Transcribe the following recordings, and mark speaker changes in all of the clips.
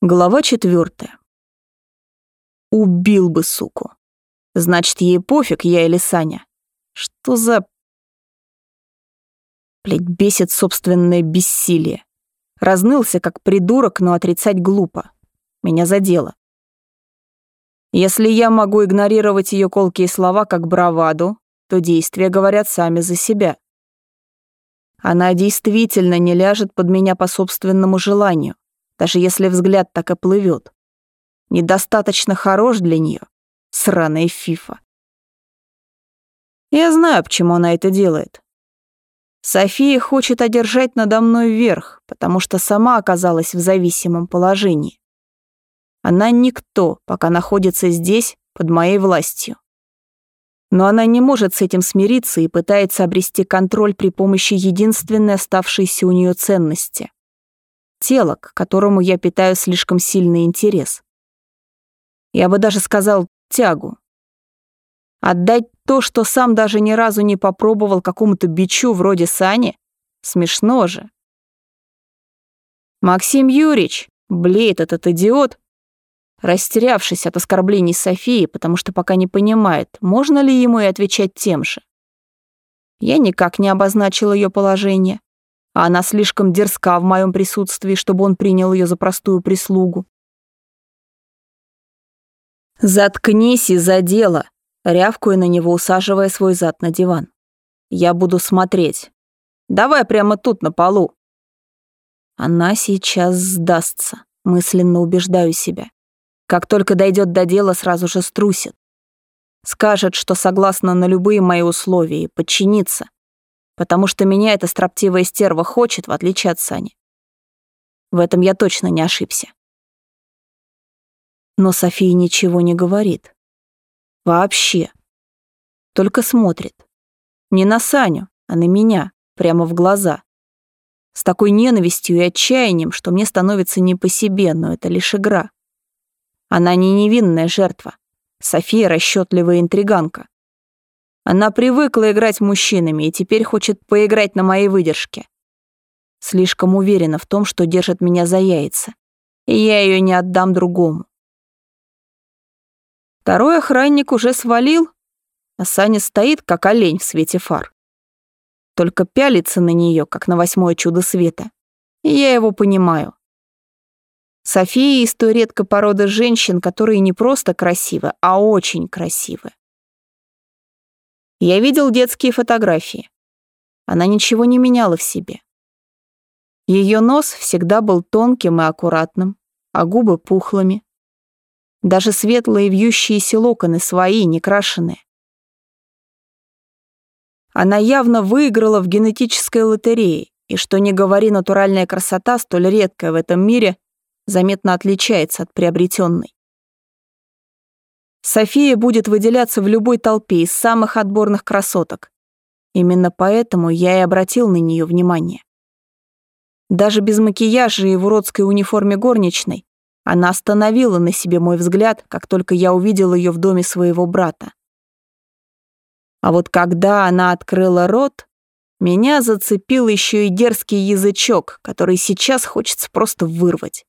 Speaker 1: Глава четвертая. Убил бы суку. Значит, ей пофиг, я или Саня. Что за... Блядь, бесит собственное бессилие. Разнылся, как придурок, но отрицать глупо. Меня задело. Если я могу игнорировать ее колкие слова как браваду, то действия говорят сами за себя. Она действительно не ляжет под меня по собственному желанию даже если взгляд так и плывет. Недостаточно хорош для нее, сраная фифа. Я знаю, почему она это делает. София хочет одержать надо мной верх, потому что сама оказалась в зависимом положении. Она никто, пока находится здесь, под моей властью. Но она не может с этим смириться и пытается обрести контроль при помощи единственной оставшейся у нее ценности тело, к которому я питаю слишком сильный интерес. Я бы даже сказал тягу. Отдать то, что сам даже ни разу не попробовал какому-то бичу вроде Сани, смешно же. Максим Юрьевич, блеет этот идиот, растерявшись от оскорблений Софии, потому что пока не понимает, можно ли ему и отвечать тем же. Я никак не обозначил ее положение а она слишком дерзка в моем присутствии, чтобы он принял ее за простую прислугу. «Заткнись и за дело!» — рявкую на него, усаживая свой зад на диван. «Я буду смотреть. Давай прямо тут, на полу». Она сейчас сдастся, мысленно убеждаю себя. Как только дойдет до дела, сразу же струсит. Скажет, что согласна на любые мои условия и подчинится потому что меня эта строптивая стерва хочет, в отличие от Сани. В этом я точно не ошибся. Но София ничего не говорит. Вообще. Только смотрит. Не на Саню, а на меня, прямо в глаза. С такой ненавистью и отчаянием, что мне становится не по себе, но это лишь игра. Она не невинная жертва. София расчетливая интриганка. Она привыкла играть мужчинами и теперь хочет поиграть на моей выдержке. Слишком уверена в том, что держит меня за яйца, и я ее не отдам другому. Второй охранник уже свалил, а Саня стоит, как олень в свете фар. Только пялится на нее, как на восьмое чудо света. И я его понимаю. София из той редкой породы женщин, которые не просто красивы, а очень красивы. Я видел детские фотографии. Она ничего не меняла в себе. Ее нос всегда был тонким и аккуратным, а губы пухлыми. Даже светлые вьющиеся локоны свои, не крашеные. Она явно выиграла в генетической лотерее, и что не говори, натуральная красота, столь редкая в этом мире, заметно отличается от приобретенной. София будет выделяться в любой толпе из самых отборных красоток. Именно поэтому я и обратил на нее внимание. Даже без макияжа и в уродской униформе горничной она остановила на себе мой взгляд, как только я увидел ее в доме своего брата. А вот когда она открыла рот, меня зацепил еще и дерзкий язычок, который сейчас хочется просто вырвать.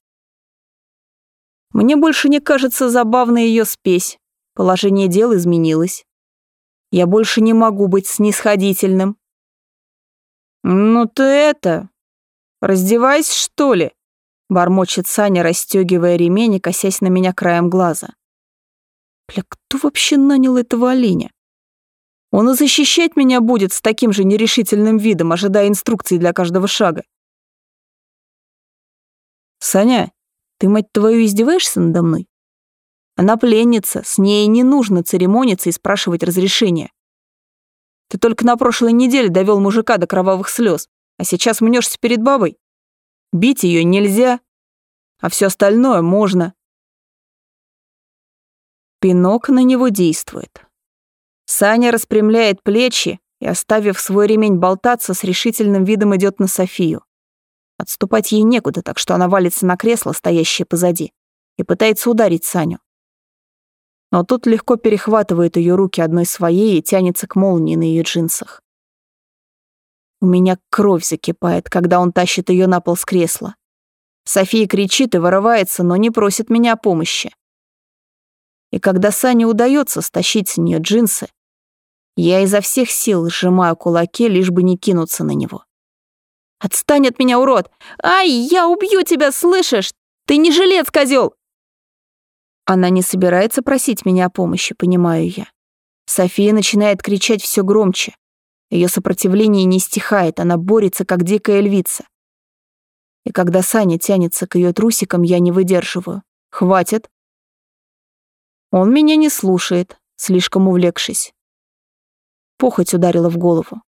Speaker 1: Мне больше не кажется забавной ее спесь, Положение дел изменилось. Я больше не могу быть снисходительным. «Ну ты это... Раздевайся, что ли?» Бормочет Саня, расстегивая ремень и косясь на меня краем глаза. Бля, кто вообще нанял этого оленя? Он и защищать меня будет с таким же нерешительным видом, ожидая инструкций для каждого шага. «Саня, ты, мать твою, издеваешься надо мной?» Она пленница, с ней не нужно церемониться и спрашивать разрешения. Ты только на прошлой неделе довел мужика до кровавых слез, а сейчас мнешься перед бабой. Бить ее нельзя, а все остальное можно. Пинок на него действует. Саня распрямляет плечи и, оставив свой ремень болтаться, с решительным видом идет на Софию. Отступать ей некуда, так что она валится на кресло, стоящее позади, и пытается ударить Саню но тот легко перехватывает ее руки одной своей и тянется к молнии на ее джинсах. У меня кровь закипает, когда он тащит ее на пол с кресла. София кричит и вырывается, но не просит меня о помощи. И когда Сане удается стащить с нее джинсы, я изо всех сил сжимаю кулаки, лишь бы не кинуться на него. «Отстань от меня, урод! Ай, я убью тебя, слышишь? Ты не жилец, козел! Она не собирается просить меня о помощи, понимаю я. София начинает кричать все громче. Ее сопротивление не стихает, она борется, как дикая львица. И когда Саня тянется к ее трусикам, я не выдерживаю. Хватит. Он меня не слушает, слишком увлекшись. Похоть ударила в голову.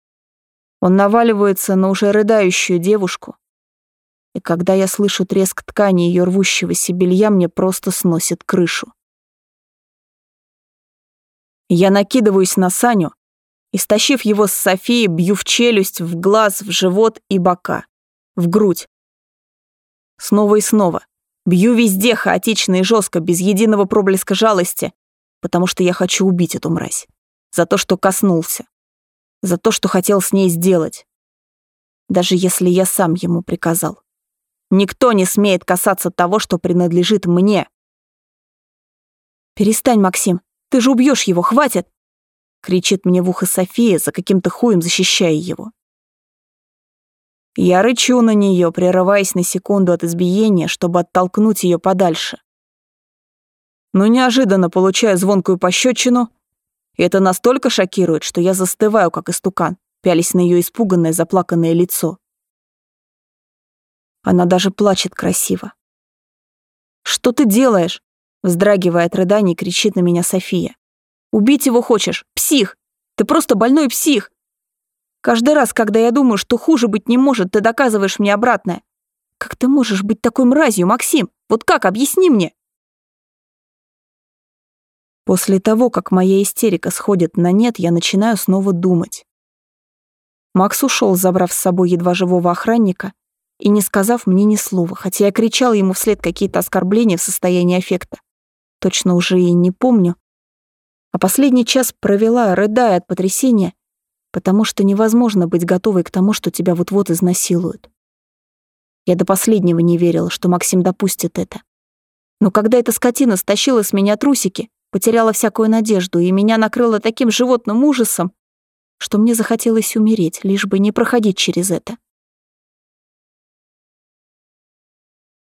Speaker 1: Он наваливается на уже рыдающую девушку. И когда я слышу треск ткани ее рвущегося белья, мне просто сносит крышу. Я накидываюсь на Саню и, стащив его с Софии, бью в челюсть, в глаз, в живот и бока, в грудь. Снова и снова. Бью везде хаотично и жестко, без единого проблеска жалости, потому что я хочу убить эту мразь за то, что коснулся, за то, что хотел с ней сделать, даже если я сам ему приказал. Никто не смеет касаться того, что принадлежит мне. «Перестань, Максим, ты же убьешь его, хватит!» кричит мне в ухо София, за каким-то хуем защищая его. Я рычу на нее, прерываясь на секунду от избиения, чтобы оттолкнуть ее подальше. Но неожиданно получаю звонкую пощечину и это настолько шокирует, что я застываю, как истукан, пялись на ее испуганное, заплаканное лицо. Она даже плачет красиво. «Что ты делаешь?» Вздрагивая от рыданий, кричит на меня София. «Убить его хочешь? Псих! Ты просто больной псих! Каждый раз, когда я думаю, что хуже быть не может, ты доказываешь мне обратное. Как ты можешь быть такой мразью, Максим? Вот как, объясни мне!» После того, как моя истерика сходит на нет, я начинаю снова думать. Макс ушел, забрав с собой едва живого охранника и не сказав мне ни слова, хотя я кричал ему вслед какие-то оскорбления в состоянии аффекта. Точно уже и не помню. А последний час провела, рыдая от потрясения, потому что невозможно быть готовой к тому, что тебя вот-вот изнасилуют. Я до последнего не верила, что Максим допустит это. Но когда эта скотина стащила с меня трусики, потеряла всякую надежду, и меня накрыло таким животным ужасом, что мне захотелось умереть, лишь бы не проходить через это.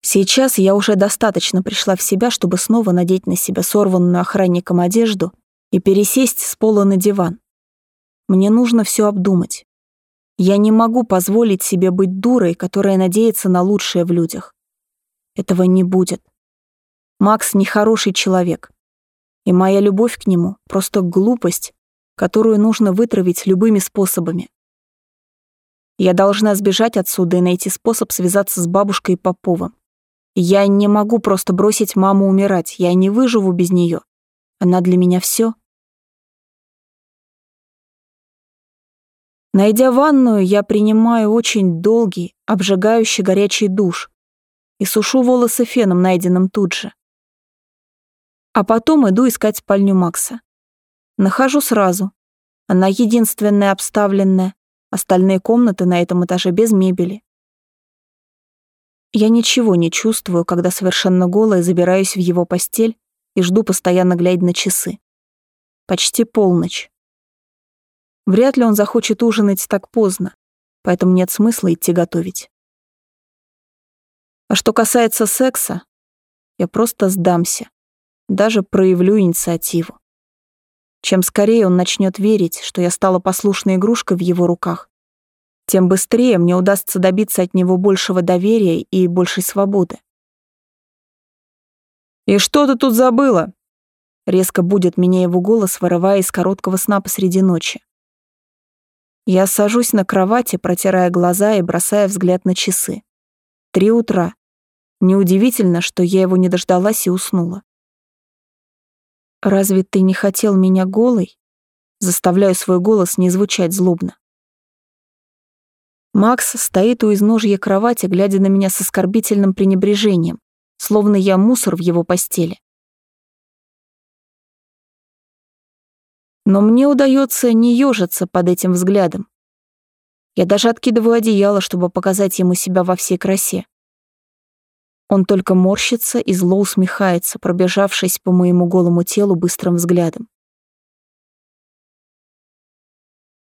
Speaker 1: Сейчас я уже достаточно пришла в себя, чтобы снова надеть на себя сорванную охранником одежду и пересесть с пола на диван. Мне нужно все обдумать. Я не могу позволить себе быть дурой, которая надеется на лучшее в людях. Этого не будет. Макс нехороший человек. И моя любовь к нему — просто глупость, которую нужно вытравить любыми способами. Я должна сбежать отсюда и найти способ связаться с бабушкой и Поповым. Я не могу просто бросить маму умирать, я не выживу без нее. Она для меня все. Найдя ванную, я принимаю очень долгий, обжигающий горячий душ и сушу волосы феном, найденным тут же. А потом иду искать спальню Макса. Нахожу сразу. Она единственная обставленная, остальные комнаты на этом этаже без мебели. Я ничего не чувствую, когда совершенно голая забираюсь в его постель и жду, постоянно глядя на часы. Почти полночь. Вряд ли он захочет ужинать так поздно, поэтому нет смысла идти готовить. А что касается секса, я просто сдамся даже проявлю инициативу. Чем скорее он начнет верить, что я стала послушной игрушкой в его руках, тем быстрее мне удастся добиться от него большего доверия и большей свободы. «И что ты тут забыла?» Резко будет меня его голос, вырывая из короткого сна посреди ночи. Я сажусь на кровати, протирая глаза и бросая взгляд на часы. Три утра. Неудивительно, что я его не дождалась и уснула. «Разве ты не хотел меня голой?» Заставляю свой голос не звучать злобно. Макс стоит у изножья кровати, глядя на меня с оскорбительным пренебрежением, словно я мусор в его постели. Но мне удается не ежиться под этим взглядом. Я даже откидываю одеяло, чтобы показать ему себя во всей красе. Он только морщится и зло усмехается, пробежавшись по моему голому телу быстрым взглядом.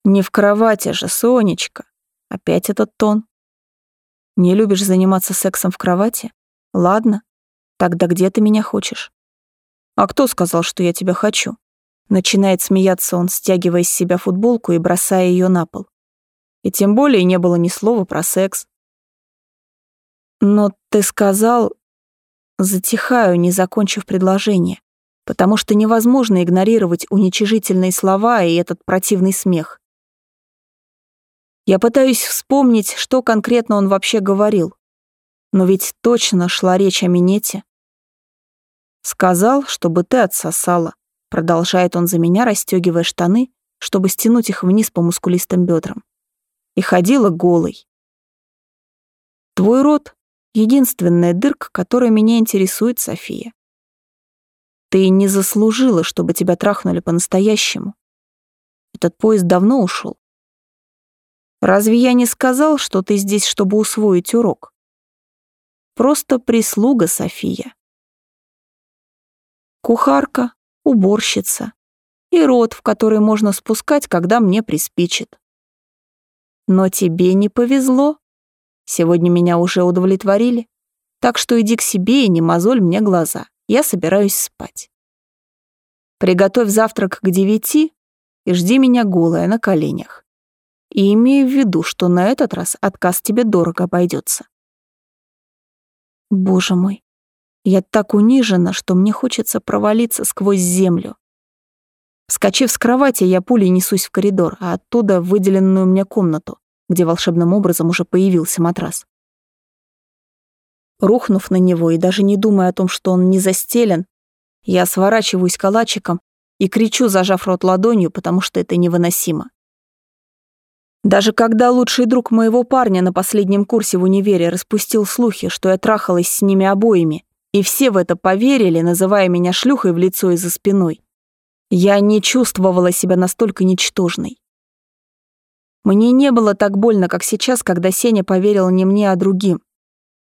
Speaker 1: «Не в кровати же, Сонечка!» Опять этот тон. «Не любишь заниматься сексом в кровати? Ладно, тогда где ты меня хочешь?» «А кто сказал, что я тебя хочу?» Начинает смеяться он, стягивая с себя футболку и бросая ее на пол. И тем более не было ни слова про секс. «Но ты сказал...» Затихаю, не закончив предложение, потому что невозможно игнорировать уничижительные слова и этот противный смех. Я пытаюсь вспомнить, что конкретно он вообще говорил. Но ведь точно шла речь о минете. «Сказал, чтобы ты отсосала», — продолжает он за меня, расстегивая штаны, чтобы стянуть их вниз по мускулистым бедрам. И ходила голой. «Твой рот Единственная дырка, которая меня интересует, София. Ты не заслужила, чтобы тебя трахнули по-настоящему. Этот поезд давно ушел. Разве я не сказал, что ты здесь, чтобы усвоить урок? Просто прислуга, София. Кухарка, уборщица и рот, в который можно спускать, когда мне приспичит. Но тебе не повезло. Сегодня меня уже удовлетворили. Так что иди к себе и не мозоль мне глаза. Я собираюсь спать. Приготовь завтрак к девяти и жди меня голая на коленях. И имею в виду, что на этот раз отказ тебе дорого обойдется. Боже мой, я так унижена, что мне хочется провалиться сквозь землю. Вскочив с кровати, я пулей несусь в коридор, а оттуда в выделенную мне комнату где волшебным образом уже появился матрас. Рухнув на него и даже не думая о том, что он не застелен, я сворачиваюсь калачиком и кричу, зажав рот ладонью, потому что это невыносимо. Даже когда лучший друг моего парня на последнем курсе в универе распустил слухи, что я трахалась с ними обоими, и все в это поверили, называя меня шлюхой в лицо и за спиной, я не чувствовала себя настолько ничтожной. Мне не было так больно, как сейчас, когда Сеня поверил не мне, а другим.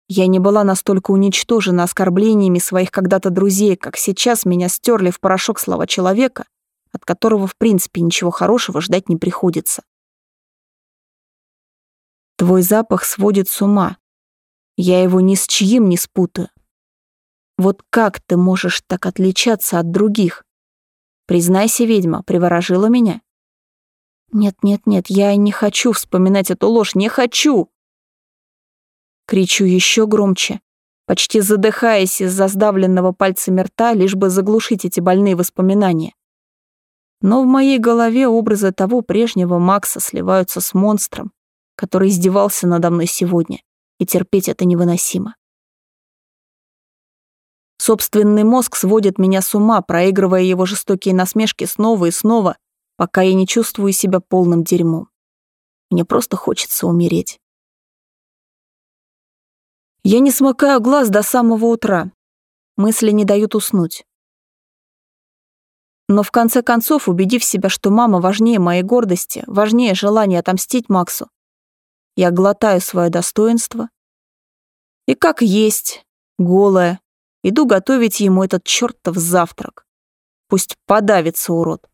Speaker 1: Я не была настолько уничтожена оскорблениями своих когда-то друзей, как сейчас меня стерли в порошок слова человека, от которого в принципе ничего хорошего ждать не приходится. Твой запах сводит с ума. Я его ни с чьим не спутаю. Вот как ты можешь так отличаться от других? Признайся, ведьма, приворожила меня. «Нет-нет-нет, я не хочу вспоминать эту ложь, не хочу!» Кричу еще громче, почти задыхаясь из-за сдавленного пальцами рта, лишь бы заглушить эти больные воспоминания. Но в моей голове образы того прежнего Макса сливаются с монстром, который издевался надо мной сегодня, и терпеть это невыносимо. Собственный мозг сводит меня с ума, проигрывая его жестокие насмешки снова и снова — пока я не чувствую себя полным дерьмом. Мне просто хочется умереть. Я не смыкаю глаз до самого утра. Мысли не дают уснуть. Но в конце концов, убедив себя, что мама важнее моей гордости, важнее желания отомстить Максу, я глотаю свое достоинство и как есть, голая, иду готовить ему этот чертов завтрак. Пусть подавится урод.